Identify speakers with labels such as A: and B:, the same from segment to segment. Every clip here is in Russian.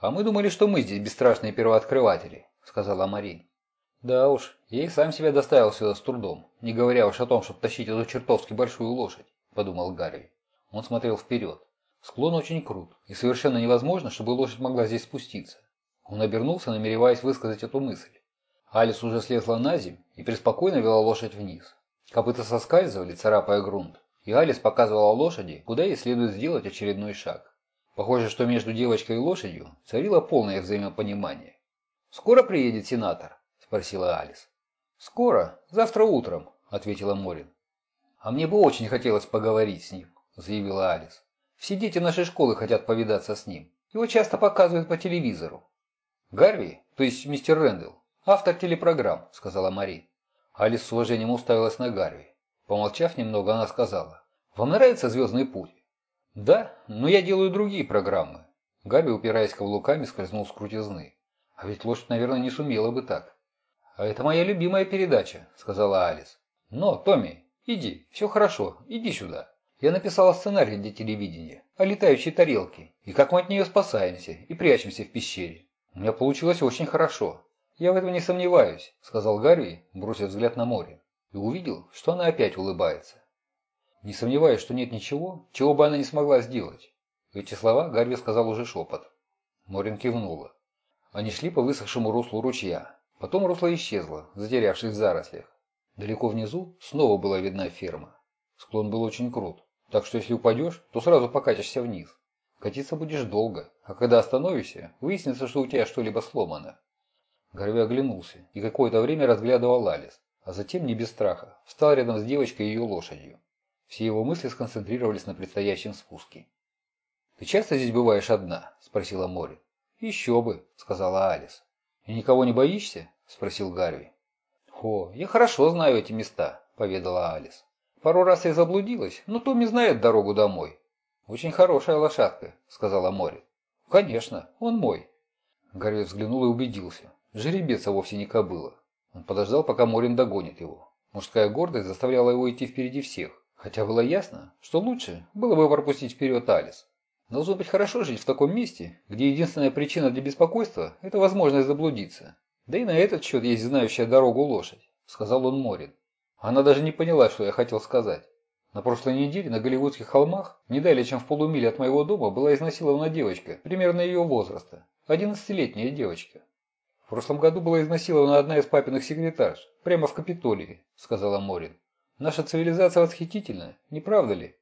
A: «А мы думали, что мы здесь бесстрашные первооткрыватели», — сказала Марин. «Да уж, я и сам себя доставил сюда с трудом, не говоря уж о том, чтобы тащить эту чертовски большую лошадь», — подумал Гарри. Он смотрел вперед. Склон очень крут, и совершенно невозможно, чтобы лошадь могла здесь спуститься. Он обернулся, намереваясь высказать эту мысль. Алис уже слезла на земь и преспокойно вела лошадь вниз. Копыта соскальзывали, царапая грунт, и Алис показывала лошади, куда ей следует сделать очередной шаг. Похоже, что между девочкой и лошадью царило полное взаимопонимание. «Скоро приедет сенатор?» – спросила Алис. «Скоро, завтра утром», – ответила Морин. «А мне бы очень хотелось поговорить с ним», – заявила Алис. «Все дети нашей школы хотят повидаться с ним. Его часто показывают по телевизору». «Гарви, то есть мистер Рэндалл, автор телепрограмм», – сказала Марин. Алис с уважением уставилась на Гарви. Помолчав немного, она сказала, «Вам нравится «Звездный путь»?» «Да, но я делаю другие программы». Гарви, упираясь каблуками, скользнул с крутизны. «А ведь лошадь, наверное, не сумела бы так». «А это моя любимая передача», — сказала Алис. «Но, Томми, иди, все хорошо, иди сюда. Я написала сценарий для телевидения о летающей тарелке и как мы от нее спасаемся и прячемся в пещере. У меня получилось очень хорошо. «Я в этом не сомневаюсь», — сказал Гарри, бросив взгляд на море, и увидел, что она опять улыбается. Не сомневаюсь, что нет ничего, чего бы она не смогла сделать. Эти слова Гарви сказал уже шепот. Морин кивнула. Они шли по высохшему руслу ручья. Потом русло исчезло, затерявшись в зарослях. Далеко внизу снова была видна ферма. Склон был очень крут, так что если упадешь, то сразу покатишься вниз. Катиться будешь долго, а когда остановишься, выяснится, что у тебя что-либо сломано. Гарви оглянулся и какое-то время разглядывал Алис, а затем, не без страха, встал рядом с девочкой и ее лошадью. Все его мысли сконцентрировались на предстоящем спуске. «Ты часто здесь бываешь одна?» – спросила Мори. «Еще бы», – сказала Алис. «И никого не боишься?» – спросил Гарви. «О, я хорошо знаю эти места», – поведала Алис. «Пару раз я заблудилась, но Томми знает дорогу домой». «Очень хорошая лошадка», – сказала Мори. «Конечно, он мой». Гарви взглянул и убедился. Жеребец, а вовсе не кобыла. Он подождал, пока Морин догонит его. Мужская гордость заставляла его идти впереди всех, хотя было ясно, что лучше было бы пропустить вперед Алис. Должно быть хорошо жить в таком месте, где единственная причина для беспокойства – это возможность заблудиться. Да и на этот счет есть знающая дорогу лошадь, сказал он Морин. Она даже не поняла, что я хотел сказать. На прошлой неделе на Голливудских холмах, не далее чем в полумиле от моего дома, была изнасилована девочка, примерно ее возраста. Одиннадцатилетняя девочка. «В прошлом году была изнасилована одна из папиных секретарш, прямо в Капитолии», – сказала Морин. «Наша цивилизация восхитительна, не правда ли?»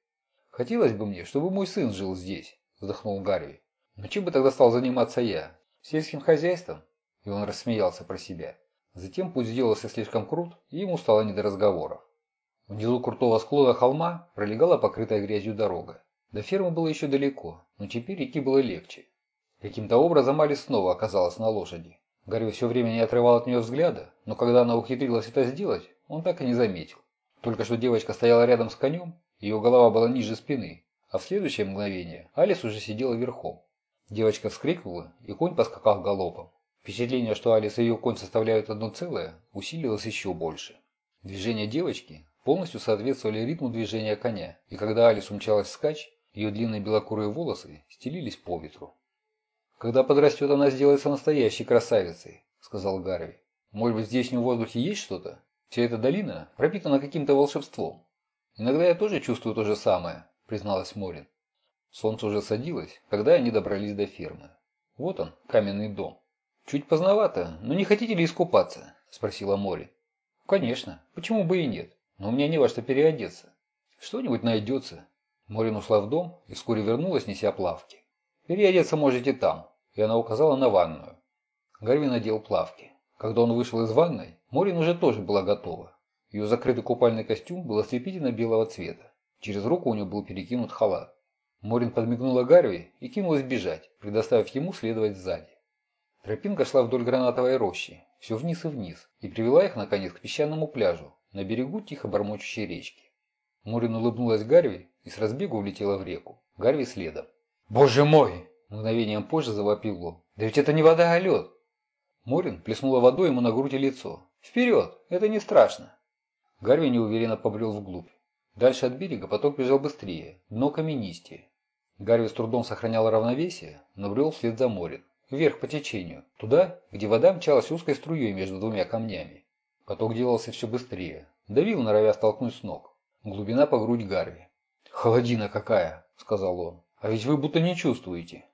A: «Хотелось бы мне, чтобы мой сын жил здесь», – вздохнул Гарви. «Но чем бы тогда стал заниматься я? Сельским хозяйством?» И он рассмеялся про себя. Затем путь сделался слишком крут, и ему стало не до разговоров. Внизу крутого склона холма пролегала покрытая грязью дорога. До фермы было еще далеко, но теперь идти было легче. Каким-то образом Алис снова оказалась на лошади. Гарри все время не отрывал от нее взгляда, но когда она ухитрилась это сделать, он так и не заметил. Только что девочка стояла рядом с конем, ее голова была ниже спины, а в следующее мгновение Алис уже сидела верхом. Девочка вскрикнула, и конь поскакал галопом. Впечатление, что Алис и ее конь составляют одно целое, усилилось еще больше. Движения девочки полностью соответствовали ритму движения коня, и когда Алис умчалась вскачь, ее длинные белокурые волосы стелились по ветру. «Когда подрастет, она сделается настоящей красавицей», — сказал Гарви. «Может быть, в воздухе есть что-то? Вся эта долина пропитана каким-то волшебством. Иногда я тоже чувствую то же самое», — призналась Морин. Солнце уже садилось, когда они добрались до фермы. Вот он, каменный дом. «Чуть поздновато, но не хотите ли искупаться?» – спросила Мори. «Конечно. Почему бы и нет? Но у меня не во что переодеться. Что-нибудь найдется». Морин ушла в дом и вскоре вернулась, неся плавки. «Переодеться можете там», и она указала на ванную. Гарви надел плавки. Когда он вышел из ванной, Морин уже тоже была готова. Ее закрытый купальный костюм был ослепительно белого цвета. Через руку у нее был перекинут халат. Морин подмигнула Гарви и кинулась бежать, предоставив ему следовать сзади. Тропинка шла вдоль гранатовой рощи, все вниз и вниз, и привела их, наконец, к песчаному пляжу, на берегу тихо бормочущей речки. Морин улыбнулась Гарви и с разбегу улетела в реку. Гарви следом. «Боже мой!» – мгновением позже завопил он. «Да ведь это не вода, а лед!» Морин плеснула водой ему на грудь и лицо. «Вперед! Это не страшно!» Гарви неуверенно побрел вглубь. Дальше от берега поток бежал быстрее, дно каменистее. Гарви с трудом сохранял равновесие, но брел вслед за Морин. вверх по течению, туда, где вода мчалась узкой струей между двумя камнями. Поток делался все быстрее, давил, норовя столкнуть с ног. Глубина по грудь Гарви. «Холодина какая!» – сказал он. «А ведь вы будто не чувствуете».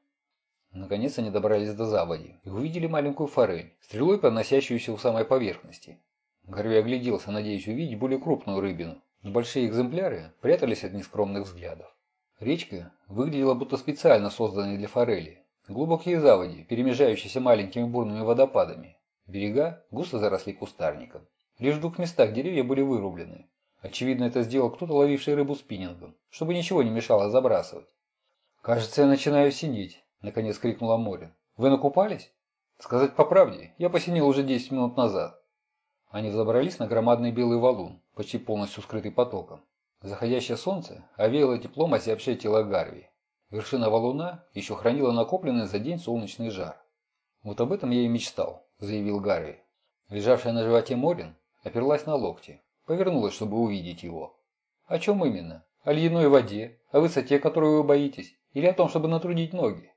A: Наконец они добрались до заводи и увидели маленькую форель, стрелой проносящуюся у самой поверхности. Гарви огляделся, надеясь увидеть более крупную рыбину, но большие экземпляры прятались от нескромных взглядов. Речка выглядела будто специально созданной для форели. Глубокие заводи, перемежающиеся маленькими бурными водопадами. Берега густо заросли кустарником. Лишь в двух местах деревья были вырублены. Очевидно, это сделал кто-то, ловивший рыбу спиннингом, чтобы ничего не мешало забрасывать. «Кажется, я начинаю синеть», — наконец крикнула Морин. «Вы накупались?» «Сказать по правде, я посинел уже 10 минут назад». Они взобрались на громадный белый валун, почти полностью скрытый потоком. Заходящее солнце овеяло теплом осябшее тело Гарви. Вершина валуна еще хранила накопленный за день солнечный жар. «Вот об этом я и мечтал», – заявил Гарви. Лежавшая на животе Морин оперлась на локти, повернулась, чтобы увидеть его. «О чем именно? О ледяной воде? О высоте, которую вы боитесь? Или о том, чтобы натрудить ноги?»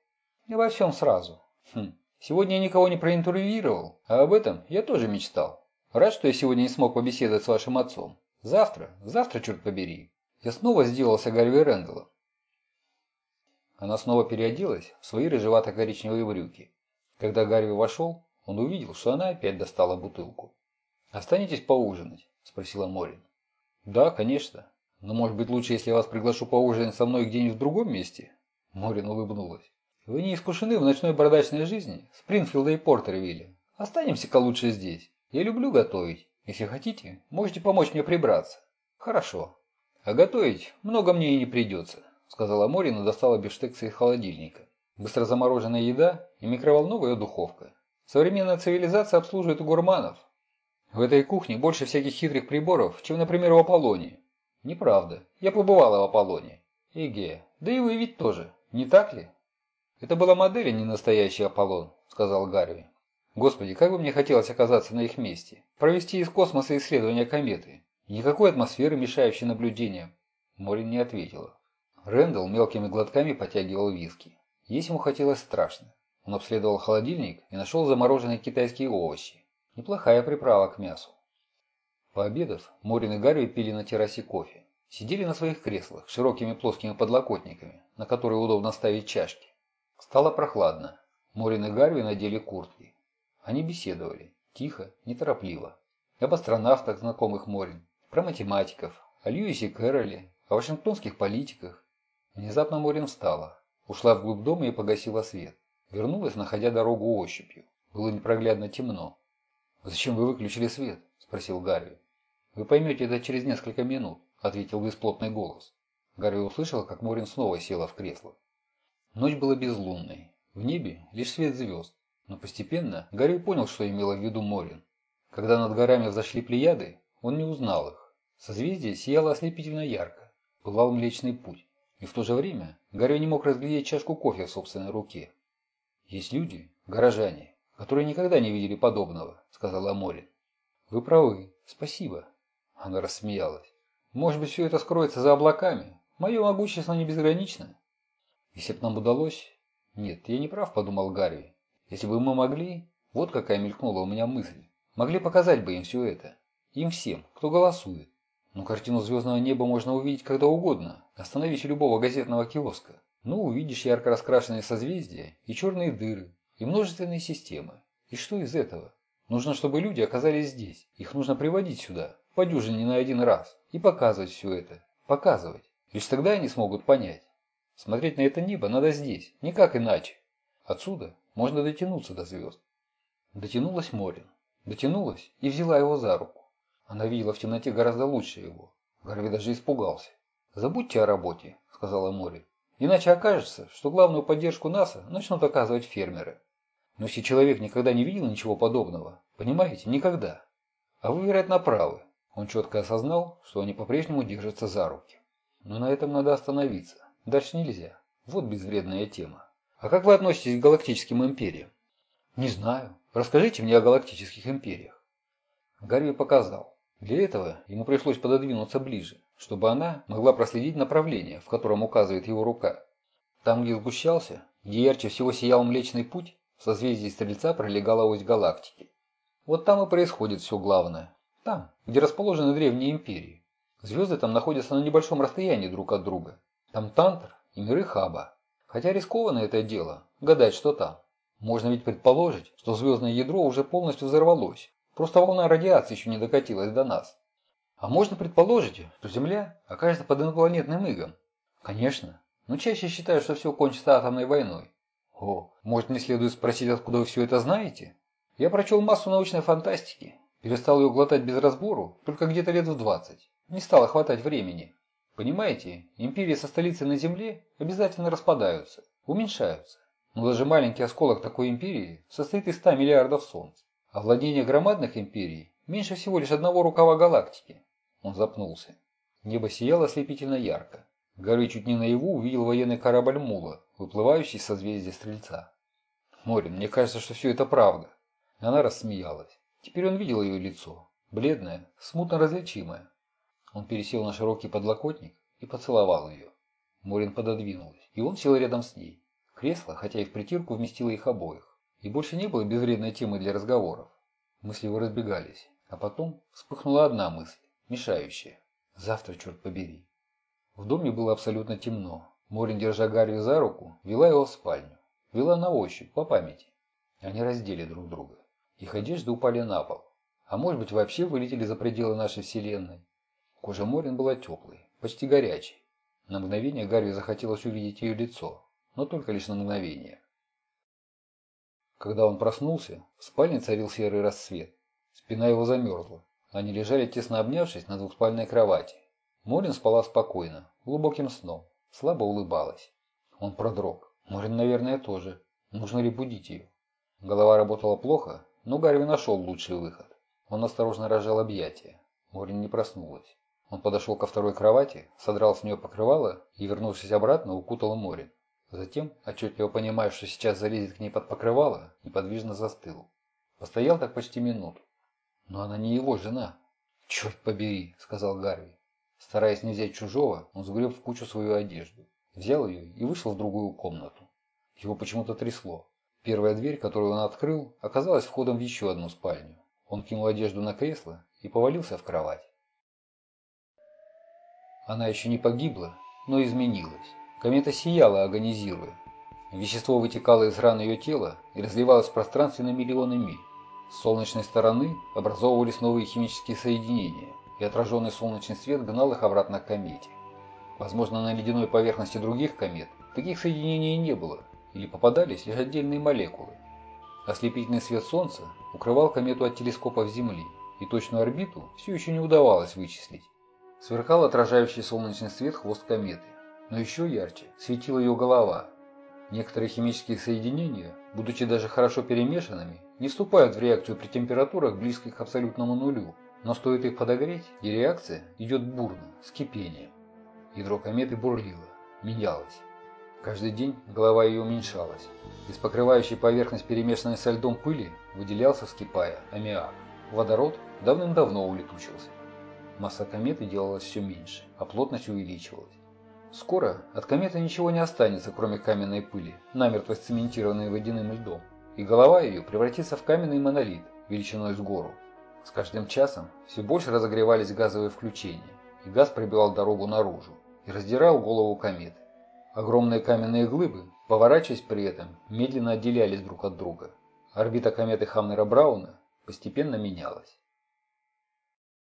A: «И во всем сразу. Хм. Сегодня я никого не проинтервьюировал, а об этом я тоже мечтал. Рад, что я сегодня не смог побеседовать с вашим отцом. Завтра, завтра, черт побери, я снова сделался Гарви Рэндаллом. Она снова переоделась в свои рыжевато-коричневые брюки. Когда Гарви вошел, он увидел, что она опять достала бутылку. «Останетесь поужинать?» – спросила Морин. «Да, конечно. Но может быть лучше, если я вас приглашу поужинать со мной где-нибудь в другом месте?» Морин улыбнулась. «Вы не искушены в ночной бардачной жизни Спрингфилда и Портервилля. Останемся-ка лучше здесь. Я люблю готовить если хотите, можете помочь мне прибраться. Хорошо. А готовить много мне и не придется, сказала Морина и достала бифштексы из холодильника. Быстро замороженная еда и микроволновая духовка. Современная цивилизация обслуживает гурманов. В этой кухне больше всяких хитрых приборов, чем, например, в Аполлоне. Неправда. Я побывала в Аполлоне. Эге. Да и вы ведь тоже. Не так ли? Это была модель, а не настоящий Аполлон, сказал Гарви. Господи, как бы мне хотелось оказаться на их месте. Провести из космоса исследования кометы. Никакой атмосферы, мешающей наблюдениям. Морин не ответила. Рэндалл мелкими глотками потягивал виски. Есть ему хотелось страшно. Он обследовал холодильник и нашел замороженные китайские овощи. Неплохая приправа к мясу. Пообедав, Морин и Гарри пили на террасе кофе. Сидели на своих креслах, широкими плоскими подлокотниками, на которые удобно ставить чашки. Стало прохладно. Морин и Гарви надели куртки. Они беседовали, тихо, неторопливо. Об астронавтах, знакомых Морин, про математиков, о Льюисе Кэрроле, о вашингтонских политиках. Внезапно Морин встала, ушла вглубь дома и погасила свет. Вернулась, находя дорогу ощупью. Было непроглядно темно. «Зачем вы выключили свет?» – спросил Гарри. «Вы поймете это через несколько минут», – ответил бесплотный голос. Гарри услышал, как Морин снова села в кресло. Ночь была безлунной. В небе лишь свет звезд. Но постепенно Гарри понял, что имела в виду Морин. Когда над горами взошли плеяды, он не узнал их. Созвездие сияло ослепительно ярко. Пылал Млечный Путь. И в то же время Гарри не мог разглядеть чашку кофе в собственной руке. «Есть люди, горожане, которые никогда не видели подобного», — сказала Морин. «Вы правы. Спасибо». Она рассмеялась. «Может быть, все это скроется за облаками? Мое могущество не безгранично». «Если бы нам удалось...» «Нет, я не прав», — подумал Гарри. Если бы мы могли, вот какая мелькнула у меня мысль, могли показать бы им все это. Им всем, кто голосует. Но картину звездного неба можно увидеть когда угодно. Остановись у любого газетного киоска. Ну, увидишь ярко раскрашенные созвездия и черные дыры, и множественные системы. И что из этого? Нужно, чтобы люди оказались здесь. Их нужно приводить сюда, по дюжине на один раз, и показывать все это. Показывать. Лишь тогда они смогут понять. Смотреть на это небо надо здесь, никак иначе. Отсюда можно дотянуться до звезд. Дотянулась Морин. Дотянулась и взяла его за руку. Она видела в темноте гораздо лучше его. Гарви даже испугался. «Забудьте о работе», — сказала Морин. «Иначе окажется, что главную поддержку НАСА начнут оказывать фермеры. Но если человек никогда не видел ничего подобного, понимаете, никогда. А вы, вероятно, правы». Он четко осознал, что они по-прежнему держатся за руки. Но на этом надо остановиться. Дальше нельзя. Вот безвредная тема. А как вы относитесь к галактическим империям? Не знаю. Расскажите мне о галактических империях. Гарви показал. Для этого ему пришлось пододвинуться ближе, чтобы она могла проследить направление, в котором указывает его рука. Там, где сгущался, где ярче всего сиял Млечный Путь, В созвездии Стрельца пролегала ось галактики. Вот там и происходит все главное. Там, где расположены древние империи. Звезды там находятся на небольшом расстоянии друг от друга. Там Тантр и миры Хаба. Хотя рискованно это дело, гадать, что там. Можно ведь предположить, что звездное ядро уже полностью взорвалось. Просто волна радиации еще не докатилась до нас. А можно предположить, что Земля окажется под инопланетным игом. Конечно, но чаще считают, что все кончится атомной войной. О, может мне следует спросить, откуда вы все это знаете? Я прочел массу научной фантастики, перестал ее глотать без разбору, только где-то лет в 20. Не стало хватать времени. Понимаете, империи со столицей на Земле обязательно распадаются, уменьшаются. Но даже маленький осколок такой империи состоит из 100 миллиардов солнц. А владение громадных империй меньше всего лишь одного рукава галактики. Он запнулся. Небо сияло ослепительно ярко. Гарри чуть не наяву увидел военный корабль Мула, выплывающий со созвездия Стрельца. «Морин, мне кажется, что все это правда». Она рассмеялась. Теперь он видел ее лицо. Бледное, смутно различимое. Он пересел на широкий подлокотник и поцеловал ее. Морин пододвинулась, и он сел рядом с ней. Кресло, хотя и в притирку, вместило их обоих. И больше не было безвредной темы для разговоров. Мысли его разбегались. А потом вспыхнула одна мысль мешающее. Завтра, черт побери. В доме было абсолютно темно. Морин, держа Гарри за руку, вела его в спальню. Вела на ощупь, по памяти. Они раздели друг друга. Их одежды упали на пол. А может быть вообще вылетели за пределы нашей вселенной. Кожа Морин была теплой, почти горячей. На мгновение Гарри захотелось увидеть ее лицо, но только лишь на мгновение. Когда он проснулся, в спальне царил серый рассвет. Спина его замерзла. Они лежали тесно обнявшись на двухспальной кровати. Морин спала спокойно, глубоким сном, слабо улыбалась. Он продрог. Морин, наверное, тоже. Нужно ли будить ее? Голова работала плохо, но Гарви нашел лучший выход. Он осторожно разжал объятия. Морин не проснулась. Он подошел ко второй кровати, содрал с нее покрывало и, вернувшись обратно, укутал Морин. Затем, отчетливо понимая, что сейчас залезет к ней под покрывало, неподвижно застыл. Постоял так почти минуту. Но она не его жена. Черт побери, сказал Гарви. Стараясь не взять чужого, он сгреб в кучу свою одежду. Взял ее и вышел в другую комнату. Его почему-то трясло. Первая дверь, которую он открыл, оказалась входом в еще одну спальню. Он кинул одежду на кресло и повалился в кровать. Она еще не погибла, но изменилась. Комета сияла, агонизируя. Вещество вытекало из ран ее тела и разливалось в пространстве на миллионы миль. С солнечной стороны образовывались новые химические соединения, и отраженный солнечный свет гнал их обратно к комете. Возможно, на ледяной поверхности других комет таких соединений не было, или попадались лишь отдельные молекулы. Ослепительный свет Солнца укрывал комету от телескопов Земли, и точную орбиту все еще не удавалось вычислить. Сверкал отражающий солнечный свет хвост кометы, но еще ярче светила ее голова. Некоторые химические соединения, будучи даже хорошо перемешанными, не вступают в реакцию при температурах, близких к абсолютному нулю, но стоит их подогреть, и реакция идет бурно, с кипением. Ядро кометы бурлило, менялось. Каждый день голова ее уменьшалась. Из покрывающей поверхность перемешанной со льдом пыли выделялся, вскипая, аммиак. Водород давным-давно улетучился. Масса кометы делалась все меньше, а плотность увеличивалась. Скоро от кометы ничего не останется, кроме каменной пыли, намертво сцементированной водяным льдом и голова ее превратится в каменный монолит величиной с гору. С каждым часом все больше разогревались газовые включения, и газ пробивал дорогу наружу и раздирал голову кометы. Огромные каменные глыбы, поворачиваясь при этом, медленно отделялись друг от друга. Орбита кометы Хамнера-Брауна постепенно менялась.